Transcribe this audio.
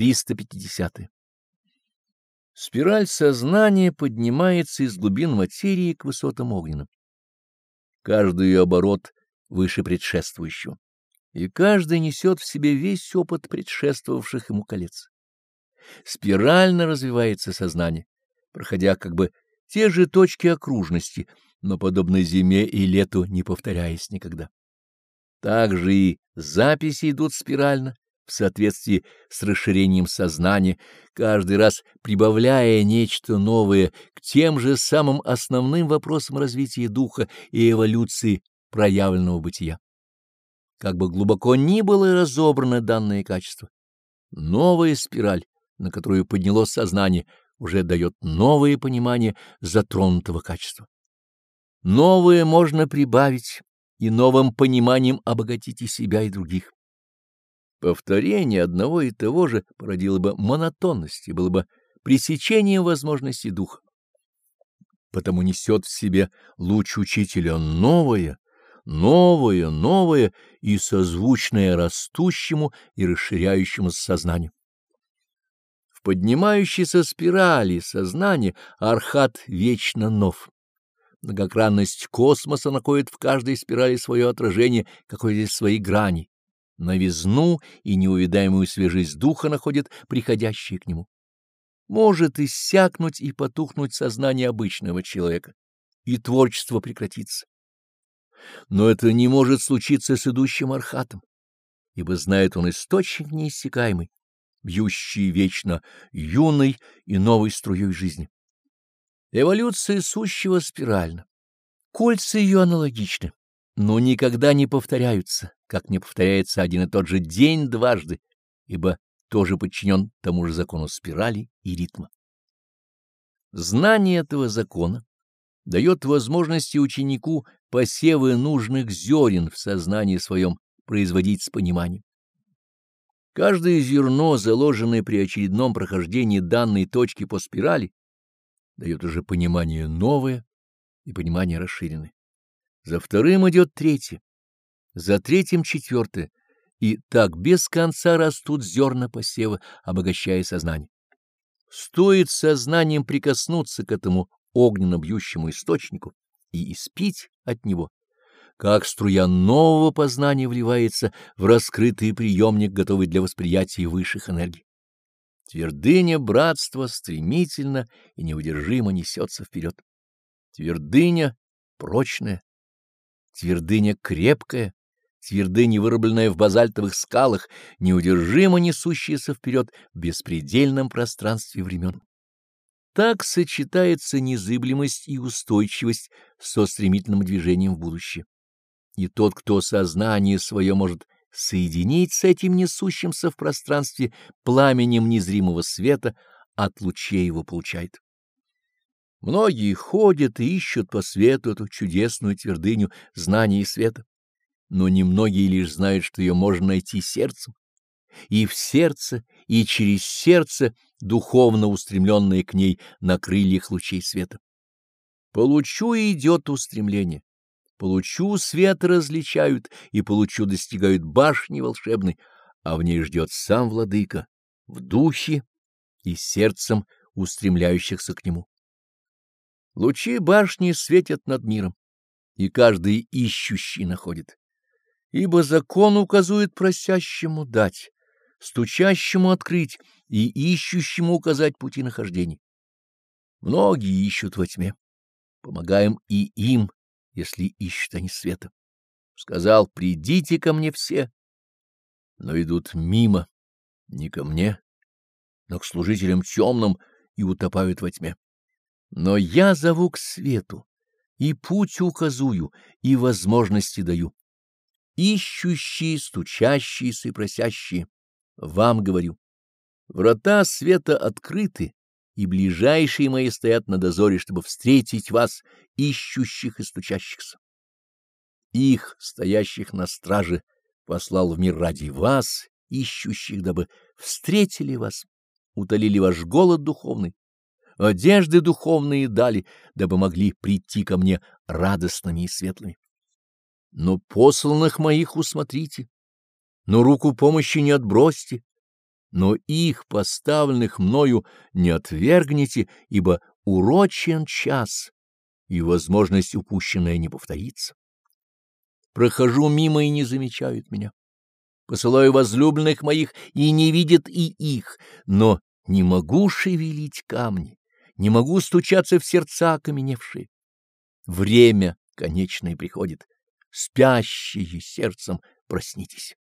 350. Спираль сознания поднимается из глубин материи к высотам огненным. Каждый ее оборот выше предшествующего, и каждый несет в себе весь опыт предшествовавших ему колец. Спирально развивается сознание, проходя как бы те же точки окружности, но подобно зиме и лету не повторяясь никогда. Также и записи идут спирально, в соответствии с расширением сознания, каждый раз прибавляя нечто новое к тем же самым основным вопросам развития духа и эволюции проявленного бытия. Как бы глубоко ни было разобрано данное качество, новая спираль, на которую поднялось сознание, уже дает новое понимание затронутого качества. Новое можно прибавить и новым пониманием обогатить и себя, и других. Повторение одного и того же породило бы монотонность и было бы пресечением возможности духа. Потому несет в себе луч учителя новое, новое, новое и созвучное растущему и расширяющемуся сознанию. В поднимающейся спирали сознания архат вечно нов. Многогранность космоса находит в каждой спирали свое отражение какой-то своей грани новизну и неувидаемую свежесть духа находят приходящие к нему. Может иссякнуть и потухнуть сознание обычного человека, и творчество прекратится. Но это не может случиться с идущим архатом, ибо знает он источник неиссякаемый, бьющий вечно юной и новой струей жизни. Эволюция сущего спиральна. Кольца ее аналогичны но никогда не повторяются, как не повторяется один и тот же день дважды, ибо тоже подчинен тому же закону спирали и ритма. Знание этого закона дает возможности ученику посевы нужных зерен в сознании своем производить с пониманием. Каждое зерно, заложенное при очередном прохождении данной точки по спирали, дает уже понимание новое и понимание расширенное. За вторым идет третье, за третьим четвертое, и так без конца растут зерна посева, обогащая сознание. Стоит сознанием прикоснуться к этому огненно-бьющему источнику и испить от него, как струя нового познания вливается в раскрытый приемник, готовый для восприятия высших энергий. Твердыня братства стремительно и неудержимо несется вперед. Твердыня прочная, Твердыня крепкая, твердыня, вырубленная в базальтовых скалах, неудержимо несущаяся вперед в беспредельном пространстве времен. Так сочетается незыблемость и устойчивость со стремительным движением в будущее. И тот, кто сознание свое может соединить с этим несущимся в пространстве пламенем незримого света, от лучей его получает. Многие ходят и ищут по свету эту чудесную твердыню знания и света, но немногие лишь знают, что ее можно найти сердцем, и в сердце, и через сердце, духовно устремленное к ней на крыльях лучей света. Получу идет устремление, получу свет различают, и получу достигают башни волшебной, а в ней ждет сам владыка, в духе и сердцем устремляющихся к нему. Лучи башни светят над миром, и каждый ищущий находит. Ибо закон указует просящему дать, стучащему открыть и ищущему указать пути нахождения. Многие ищут во тьме. Помогаем и им, если ищут они света. Сказал, придите ко мне все, но идут мимо, не ко мне, но к служителям темным и утопают во тьме. Но я зову к свету, и путь указую, и возможности даю. Ищущие, стучащиеся и просящие, вам говорю. Врата света открыты, и ближайшие мои стоят на дозоре, чтобы встретить вас, ищущих и стучащихся. Их, стоящих на страже, послал в мир ради вас, ищущих, дабы встретили вас, утолили ваш голод духовный, одежды духовные дали, дабы могли прийти ко мне радостными и светлыми. Но посланных моих усмотрите, но руку помощи не отбросьте, но их, поставленных мною, не отвергните, ибо урочен час, и возможность упущенная не повторится. Прохожу мимо и не замечают меня. Посылаю возлюбленных моих, и не видят и их, но не могу шевелить камни, не могу стучаться в сердца окаменевшие. Время конечное приходит. Спящие сердцем проснитесь.